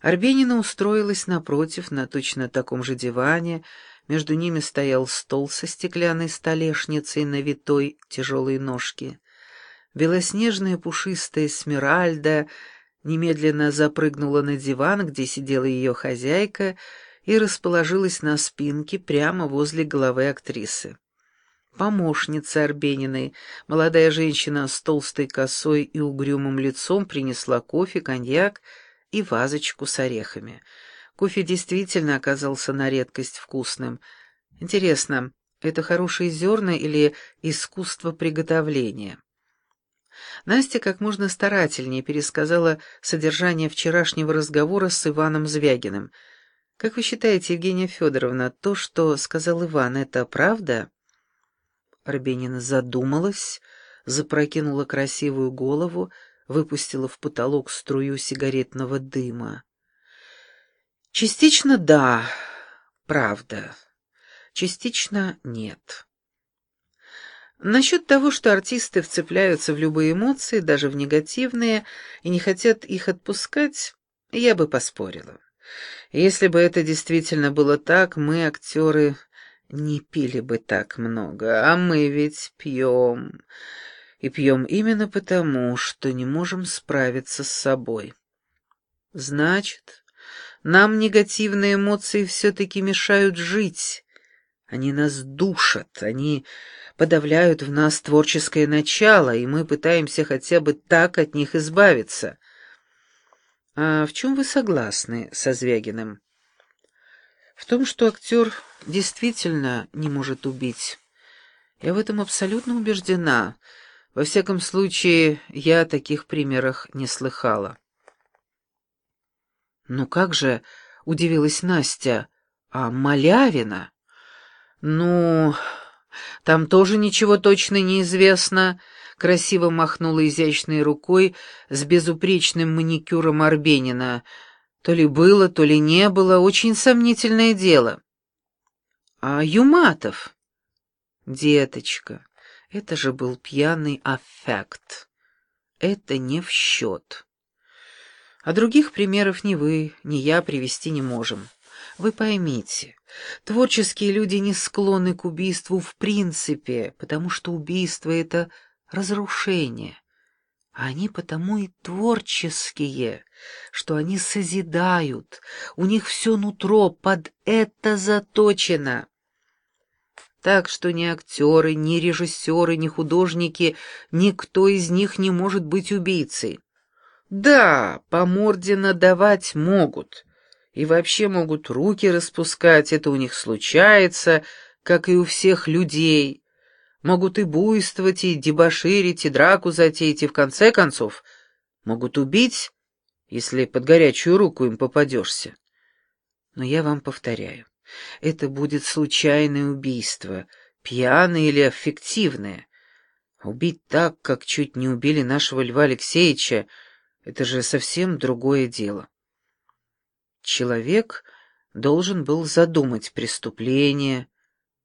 Арбенина устроилась напротив, на точно таком же диване, между ними стоял стол со стеклянной столешницей на витой тяжелой ножке. Белоснежная пушистая Смиральда немедленно запрыгнула на диван, где сидела ее хозяйка, и расположилась на спинке прямо возле головы актрисы. Помощница Арбениной, молодая женщина с толстой косой и угрюмым лицом, принесла кофе, коньяк и вазочку с орехами. Кофе действительно оказался на редкость вкусным. Интересно, это хорошие зерна или искусство приготовления? Настя как можно старательнее пересказала содержание вчерашнего разговора с Иваном Звягиным. «Как вы считаете, Евгения Федоровна, то, что сказал Иван, это правда?» Арбенина задумалась, запрокинула красивую голову, выпустила в потолок струю сигаретного дыма. «Частично да, правда. Частично нет». Насчет того, что артисты вцепляются в любые эмоции, даже в негативные, и не хотят их отпускать, я бы поспорила. Если бы это действительно было так, мы, актеры, не пили бы так много, а мы ведь пьем. И пьем именно потому, что не можем справиться с собой. Значит, нам негативные эмоции все-таки мешают жить. Они нас душат, они подавляют в нас творческое начало, и мы пытаемся хотя бы так от них избавиться. А в чем вы согласны со Звягиным? В том, что актер действительно не может убить. Я в этом абсолютно убеждена. Во всяком случае, я о таких примерах не слыхала. «Ну как же?» — удивилась Настя. «А Малявина?» «Ну...» Там тоже ничего точно не известно. Красиво махнула изящной рукой с безупречным маникюром Арбенина. То ли было, то ли не было. Очень сомнительное дело. А Юматов? Деточка, это же был пьяный аффект. Это не в счет. А других примеров ни вы, ни я привести не можем. Вы поймите, творческие люди не склонны к убийству в принципе, потому что убийство — это разрушение. А они потому и творческие, что они созидают, у них все нутро под это заточено. Так что ни актеры, ни режиссеры, ни художники, никто из них не может быть убийцей. Да, по морде надавать могут, и вообще могут руки распускать, это у них случается, как и у всех людей. Могут и буйствовать, и дебоширить, и драку затеять, и в конце концов могут убить, если под горячую руку им попадешься. Но я вам повторяю, это будет случайное убийство, пьяное или аффективное. Убить так, как чуть не убили нашего Льва Алексеевича, это же совсем другое дело. Человек должен был задумать преступление,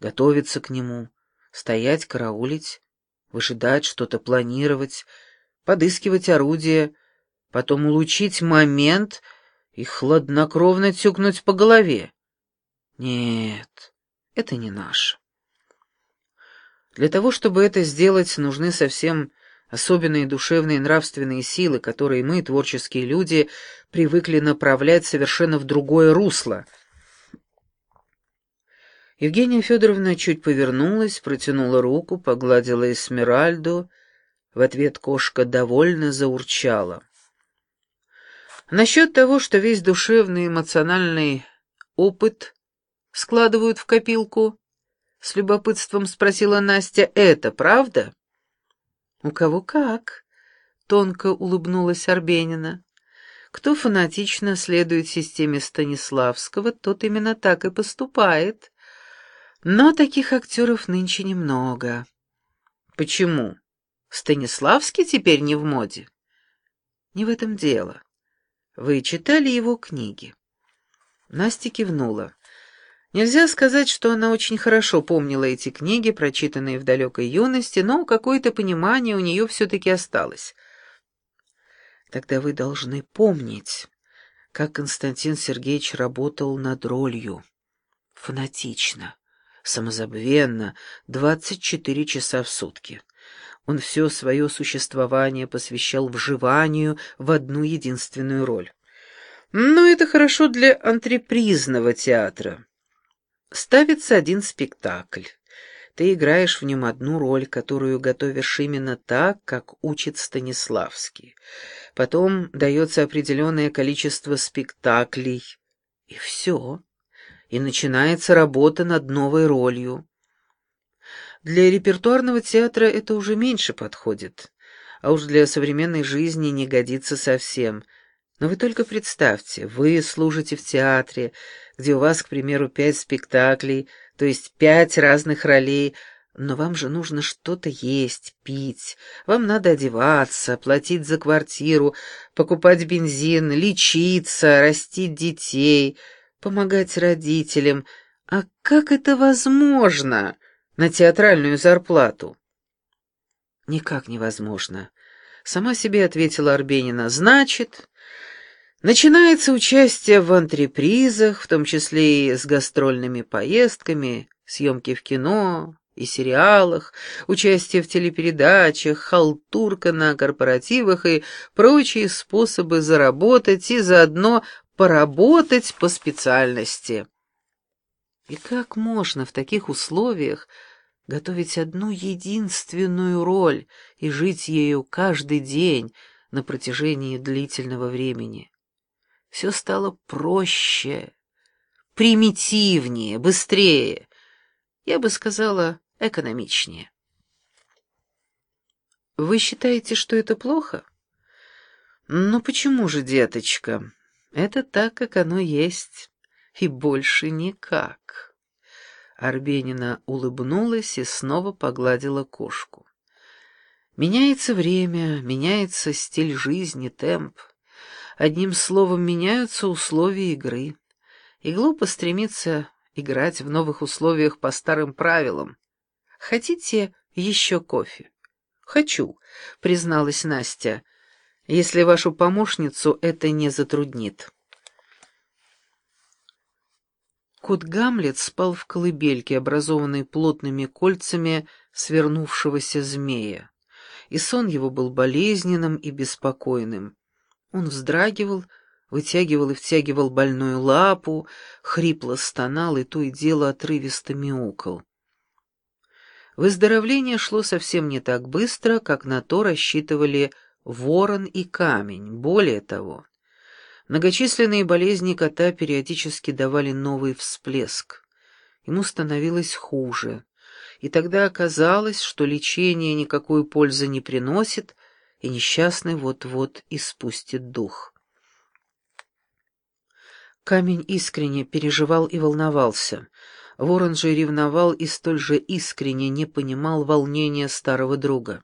готовиться к нему, стоять, караулить, выжидать, что-то планировать, подыскивать орудие, потом улучить момент и хладнокровно тюкнуть по голове. Нет, это не наше. Для того, чтобы это сделать, нужны совсем особенные душевные и нравственные силы, которые мы, творческие люди, привыкли направлять совершенно в другое русло. Евгения Федоровна чуть повернулась, протянула руку, погладила Эсмеральду. В ответ кошка довольно заурчала. Насчет того, что весь душевный эмоциональный опыт складывают в копилку, с любопытством спросила Настя, это правда? «У кого как?» — тонко улыбнулась Арбенина. «Кто фанатично следует системе Станиславского, тот именно так и поступает. Но таких актеров нынче немного». «Почему? Станиславский теперь не в моде?» «Не в этом дело. Вы читали его книги?» Настя кивнула. Нельзя сказать, что она очень хорошо помнила эти книги, прочитанные в далекой юности, но какое-то понимание у нее все-таки осталось. Тогда вы должны помнить, как Константин Сергеевич работал над ролью. Фанатично, самозабвенно, двадцать четыре часа в сутки. Он все свое существование посвящал вживанию в одну единственную роль. Но это хорошо для антрепризного театра. Ставится один спектакль. Ты играешь в нем одну роль, которую готовишь именно так, как учит Станиславский. Потом дается определенное количество спектаклей. И все. И начинается работа над новой ролью. Для репертуарного театра это уже меньше подходит, а уж для современной жизни не годится совсем. Но вы только представьте, вы служите в театре, где у вас, к примеру, пять спектаклей — то есть пять разных ролей, но вам же нужно что-то есть, пить, вам надо одеваться, платить за квартиру, покупать бензин, лечиться, растить детей, помогать родителям. А как это возможно на театральную зарплату? Никак невозможно. Сама себе ответила Арбенина. Значит, Начинается участие в антрепризах, в том числе и с гастрольными поездками, съемки в кино и сериалах, участие в телепередачах, халтурка на корпоративах и прочие способы заработать и заодно поработать по специальности. И как можно в таких условиях готовить одну единственную роль и жить ею каждый день на протяжении длительного времени? Все стало проще, примитивнее, быстрее, я бы сказала, экономичнее. Вы считаете, что это плохо? Ну почему же, деточка? Это так, как оно есть, и больше никак. Арбенина улыбнулась и снова погладила кошку. Меняется время, меняется стиль жизни, темп. Одним словом, меняются условия игры. И глупо стремиться играть в новых условиях по старым правилам. Хотите еще кофе? Хочу, призналась Настя, если вашу помощницу это не затруднит. Кот Гамлет спал в колыбельке, образованной плотными кольцами свернувшегося змея, и сон его был болезненным и беспокойным. Он вздрагивал, вытягивал и втягивал больную лапу, хрипло стонал и то и дело отрывисто мяукал. Выздоровление шло совсем не так быстро, как на то рассчитывали ворон и камень. Более того, многочисленные болезни кота периодически давали новый всплеск. Ему становилось хуже, и тогда оказалось, что лечение никакой пользы не приносит, и несчастный вот-вот испустит дух. Камень искренне переживал и волновался. Ворон же ревновал и столь же искренне не понимал волнения старого друга.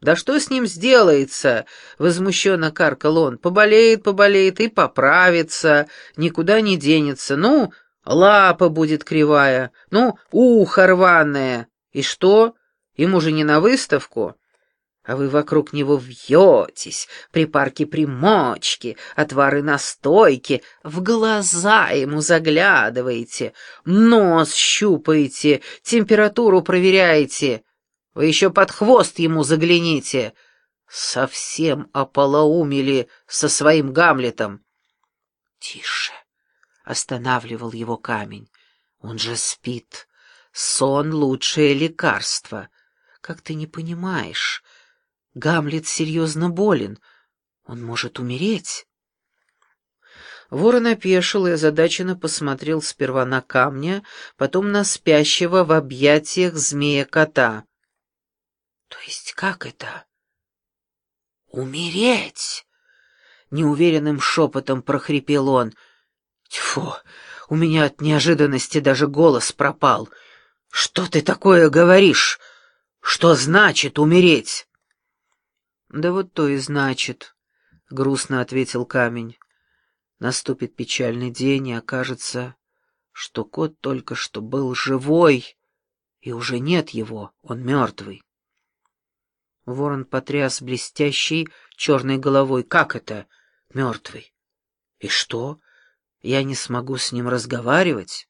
«Да что с ним сделается?» — возмущенно каркал он. «Поболеет, поболеет и поправится, никуда не денется. Ну, лапа будет кривая, ну, ухо рваное. И что? Ему же не на выставку?» А вы вокруг него вьетесь, припарки-примочки, отвары-настойки, в глаза ему заглядываете, нос щупаете, температуру проверяете. Вы еще под хвост ему загляните. Совсем ополоумели со своим Гамлетом. Тише, останавливал его камень. Он же спит. Сон — лучшее лекарство. Как ты не понимаешь? Гамлет серьезно болен. Он может умереть. Ворон опешил и озадаченно посмотрел сперва на камня, потом на спящего в объятиях змея-кота. — То есть как это? — Умереть! — неуверенным шепотом прохрипел он. — Тьфу, у меня от неожиданности даже голос пропал. Что ты такое говоришь? Что значит умереть? «Да вот то и значит», — грустно ответил камень. «Наступит печальный день, и окажется, что кот только что был живой, и уже нет его, он мертвый». Ворон потряс блестящей черной головой. «Как это? Мертвый? И что? Я не смогу с ним разговаривать?